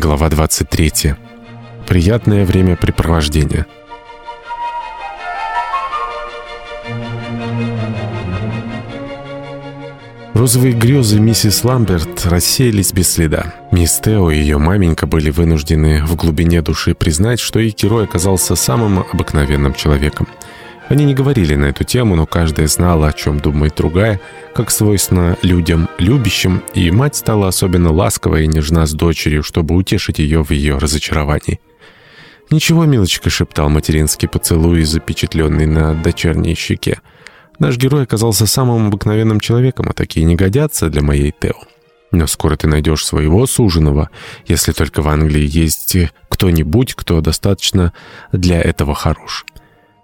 Глава 23. Приятное времяпрепровождение. Розовые грезы миссис Ламберт рассеялись без следа. Мисс Тео и ее маменька были вынуждены в глубине души признать, что их герой оказался самым обыкновенным человеком. Они не говорили на эту тему, но каждая знала, о чем думает другая, как свойственно людям любящим, и мать стала особенно ласковой и нежна с дочерью, чтобы утешить ее в ее разочаровании. «Ничего, милочка», — шептал материнский поцелуй, запечатленный на дочерней щеке. «Наш герой оказался самым обыкновенным человеком, а такие не годятся для моей Тео. Но скоро ты найдешь своего суженого, если только в Англии есть кто-нибудь, кто достаточно для этого хорош».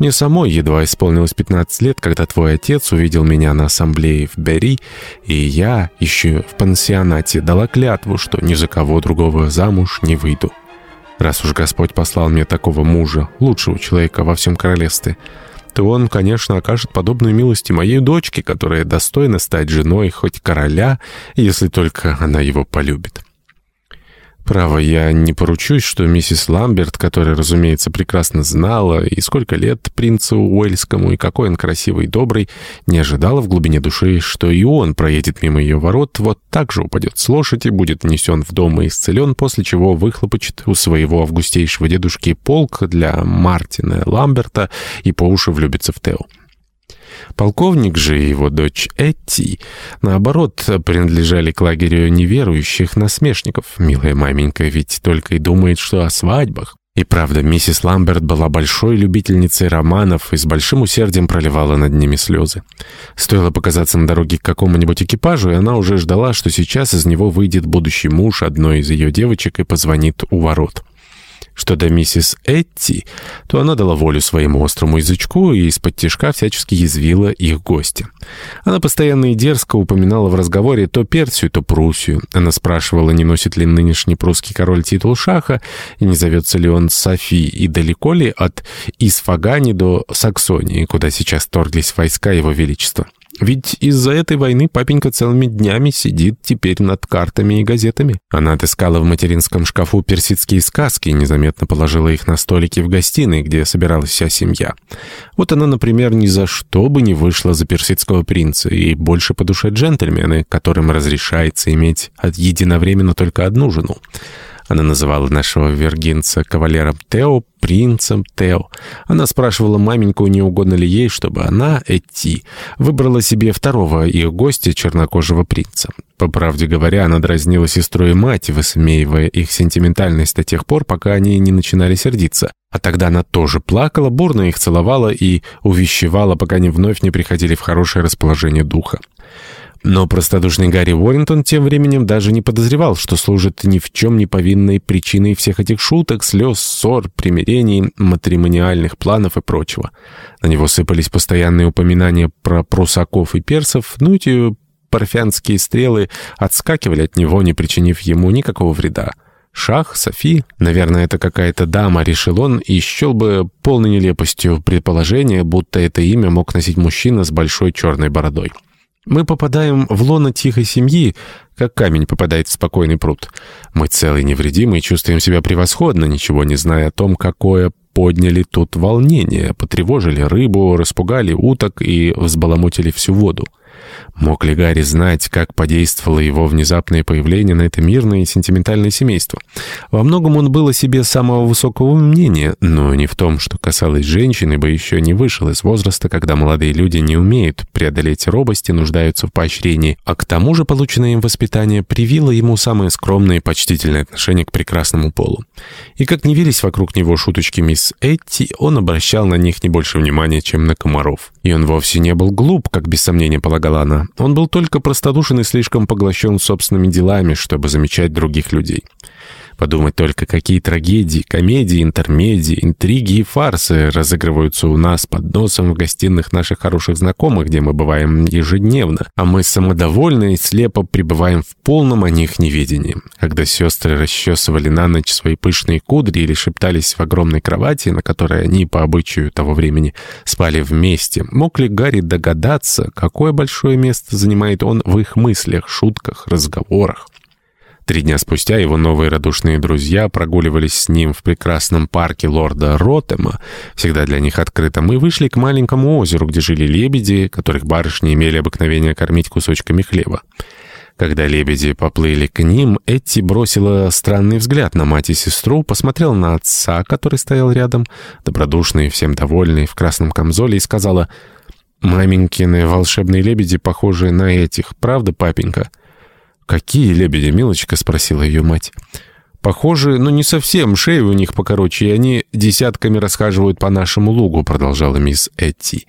Мне самой едва исполнилось 15 лет, когда твой отец увидел меня на ассамблее в Бери, и я, еще в пансионате, дала клятву, что ни за кого другого замуж не выйду. Раз уж Господь послал мне такого мужа, лучшего человека во всем королевстве, то он, конечно, окажет подобную милость и моей дочке, которая достойна стать женой хоть короля, если только она его полюбит». Право, я не поручусь, что миссис Ламберт, которая, разумеется, прекрасно знала, и сколько лет принцу Уэльскому, и какой он красивый и добрый, не ожидала в глубине души, что и он проедет мимо ее ворот, вот так же упадет с лошади, будет внесен в дом и исцелен, после чего выхлопочет у своего августейшего дедушки полк для Мартина Ламберта и по уши влюбится в Тео. Полковник же и его дочь Этти, наоборот, принадлежали к лагерю неверующих насмешников. Милая маменька ведь только и думает, что о свадьбах. И правда, миссис Ламберт была большой любительницей романов и с большим усердием проливала над ними слезы. Стоило показаться на дороге к какому-нибудь экипажу, и она уже ждала, что сейчас из него выйдет будущий муж одной из ее девочек и позвонит у ворот. Что до миссис Этти, то она дала волю своему острому язычку и из-под тишка всячески язвила их гостя. Она постоянно и дерзко упоминала в разговоре то Персию, то Пруссию. Она спрашивала, не носит ли нынешний прусский король титул шаха, и не зовется ли он Софи, и далеко ли от Исфагани до Саксонии, куда сейчас торглись войска его величества. Ведь из-за этой войны папенька целыми днями сидит теперь над картами и газетами. Она отыскала в материнском шкафу персидские сказки и незаметно положила их на столики в гостиной, где собиралась вся семья. Вот она, например, ни за что бы не вышла за персидского принца и больше по душе джентльмены, которым разрешается иметь единовременно только одну жену. Она называла нашего вергинца кавалером Тео, принцем Тео. Она спрашивала маменьку, не угодно ли ей, чтобы она, Эти, выбрала себе второго их гостя, чернокожего принца. По правде говоря, она дразнила сестру и мать, высмеивая их сентиментальность до тех пор, пока они не начинали сердиться. А тогда она тоже плакала, бурно их целовала и увещевала, пока они вновь не приходили в хорошее расположение духа. Но простодушный Гарри Уоррентон тем временем даже не подозревал, что служит ни в чем не повинной причиной всех этих шуток, слез, ссор, примирений, матримониальных планов и прочего. На него сыпались постоянные упоминания про прусаков и персов, ну эти парфянские стрелы отскакивали от него, не причинив ему никакого вреда. Шах, Софи, наверное, это какая-то дама, решил он, и счел бы полной нелепостью предположение, будто это имя мог носить мужчина с большой черной бородой. Мы попадаем в лоно тихой семьи, как камень попадает в спокойный пруд. Мы целый невредимый, чувствуем себя превосходно, ничего не зная о том, какое подняли тут волнение, потревожили рыбу, распугали уток и взбаламутили всю воду. Мог ли Гарри знать, как подействовало его внезапное появление на это мирное и сентиментальное семейство? Во многом он был о себе самого высокого мнения, но не в том, что касалось женщины, ибо еще не вышел из возраста, когда молодые люди не умеют преодолеть робость и нуждаются в поощрении, а к тому же полученное им воспитание привило ему самое скромное и почтительное отношение к прекрасному полу. И как не вились вокруг него шуточки мисс Этти, он обращал на них не больше внимания, чем на комаров. И он вовсе не был глуп, как без сомнения полагала она. Он был только простодушен и слишком поглощен собственными делами, чтобы замечать других людей. Подумать только, какие трагедии, комедии, интермедии, интриги и фарсы разыгрываются у нас под носом в гостиных наших хороших знакомых, где мы бываем ежедневно, а мы самодовольны и слепо пребываем в полном о них неведении. Когда сестры расчесывали на ночь свои пышные кудри или шептались в огромной кровати, на которой они, по обычаю того времени, спали вместе, мог ли Гарри догадаться, какое большое место занимает он в их мыслях, шутках, разговорах? Три дня спустя его новые радушные друзья прогуливались с ним в прекрасном парке лорда Ротема, всегда для них открытом, и вышли к маленькому озеру, где жили лебеди, которых барышни имели обыкновение кормить кусочками хлеба. Когда лебеди поплыли к ним, Этти бросила странный взгляд на мать и сестру, посмотрела на отца, который стоял рядом, добродушный, всем довольный, в красном камзоле, и сказала, «Маменькины волшебные лебеди похожи на этих, правда, папенька?» «Какие лебеди, милочка?» — спросила ее мать. «Похоже, но не совсем. Шеи у них покороче, и они десятками расхаживают по нашему лугу», — продолжала мисс Этти.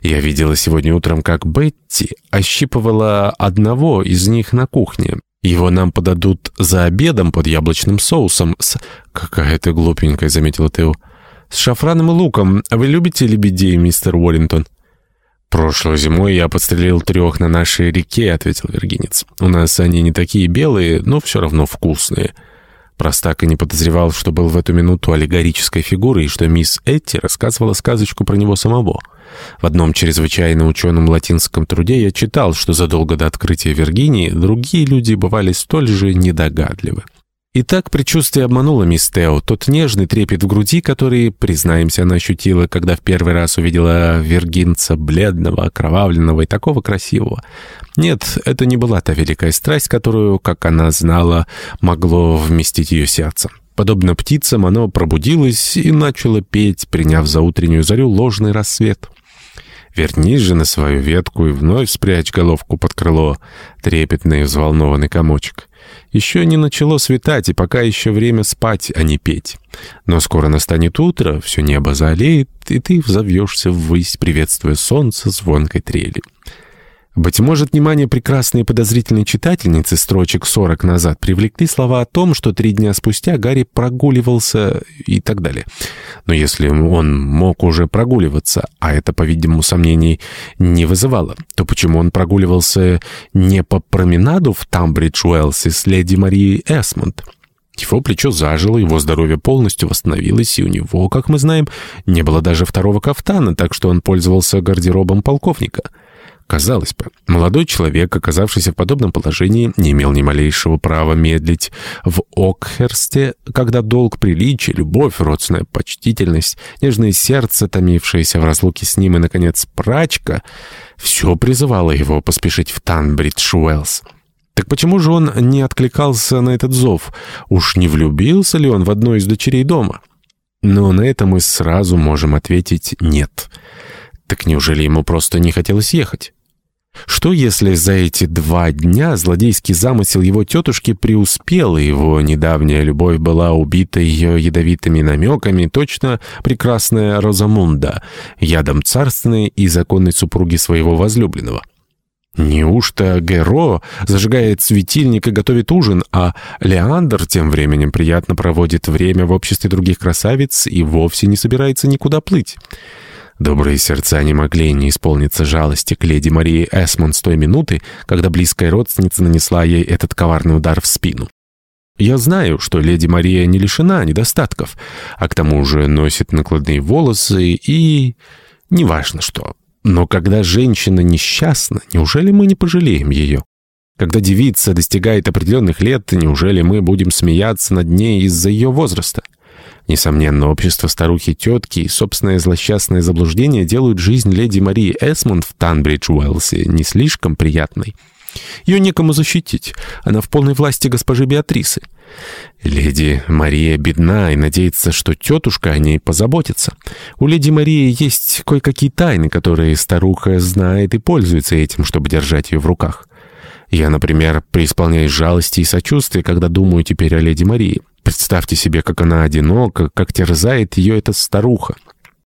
«Я видела сегодня утром, как Бетти ощипывала одного из них на кухне. Его нам подадут за обедом под яблочным соусом с...» «Какая ты глупенькая», — заметила Тео. «С шафраном и луком. Вы любите лебедей, мистер Уоррингтон?» «Прошлой зимой я подстрелил трех на нашей реке», — ответил Вергинец. «У нас они не такие белые, но все равно вкусные». Простак и не подозревал, что был в эту минуту аллегорической фигурой, и что мисс Этти рассказывала сказочку про него самого. В одном чрезвычайно ученом латинском труде я читал, что задолго до открытия Виргинии другие люди бывали столь же недогадливы. И так предчувствие обмануло мисс Тео. Тот нежный трепет в груди, который, признаемся, она ощутила, когда в первый раз увидела вергинца бледного, окровавленного и такого красивого. Нет, это не была та великая страсть, которую, как она знала, могло вместить ее сердце. Подобно птицам, оно пробудилось и начало петь, приняв за утреннюю зарю ложный рассвет. Вернись же на свою ветку и вновь спрячь головку под крыло, трепетный и взволнованный комочек. Еще не начало светать, и пока еще время спать, а не петь. Но скоро настанет утро, все небо заолеет, и ты взовьешься ввысь, приветствуя солнце звонкой трели. Быть может, внимание прекрасной и подозрительной читательницы строчек 40 назад привлекли слова о том, что три дня спустя Гарри прогуливался и так далее. Но если он мог уже прогуливаться, а это, по-видимому, сомнений не вызывало, то почему он прогуливался не по променаду в Тамбридж-Уэллсе с леди Марией Эсмонд? Его плечо зажило, его здоровье полностью восстановилось, и у него, как мы знаем, не было даже второго кафтана, так что он пользовался гардеробом полковника — Казалось бы, молодой человек, оказавшийся в подобном положении, не имел ни малейшего права медлить. В Окхерсте, когда долг приличия, любовь, родственная почтительность, нежное сердце, томившееся в разлуке с ним, и, наконец, прачка, все призывало его поспешить в Танбридж-Уэллс. Так почему же он не откликался на этот зов? Уж не влюбился ли он в одной из дочерей дома? Но на это мы сразу можем ответить «нет». Так неужели ему просто не хотелось ехать? Что если за эти два дня злодейский замысел его тетушки преуспел, и его недавняя любовь была убита ее ядовитыми намеками, точно прекрасная Розамунда, ядом царственной и законной супруги своего возлюбленного? Неужто Геро зажигает светильник и готовит ужин, а Леандр тем временем приятно проводит время в обществе других красавиц и вовсе не собирается никуда плыть? Добрые сердца не могли не исполниться жалости к леди Марии Эсмон с той минуты, когда близкая родственница нанесла ей этот коварный удар в спину. Я знаю, что леди Мария не лишена недостатков, а к тому же носит накладные волосы и... неважно что. Но когда женщина несчастна, неужели мы не пожалеем ее? Когда девица достигает определенных лет, неужели мы будем смеяться над ней из-за ее возраста? Несомненно, общество старухи-тетки и собственное злосчастное заблуждение делают жизнь леди Марии Эсмонд в Танбридж-Уэллсе не слишком приятной. Ее некому защитить. Она в полной власти госпожи Беатрисы. Леди Мария бедна и надеется, что тетушка о ней позаботится. У леди Марии есть кое-какие тайны, которые старуха знает и пользуется этим, чтобы держать ее в руках. Я, например, преисполняюсь жалости и сочувствия, когда думаю теперь о леди Марии. Представьте себе, как она одинока, как терзает ее эта старуха.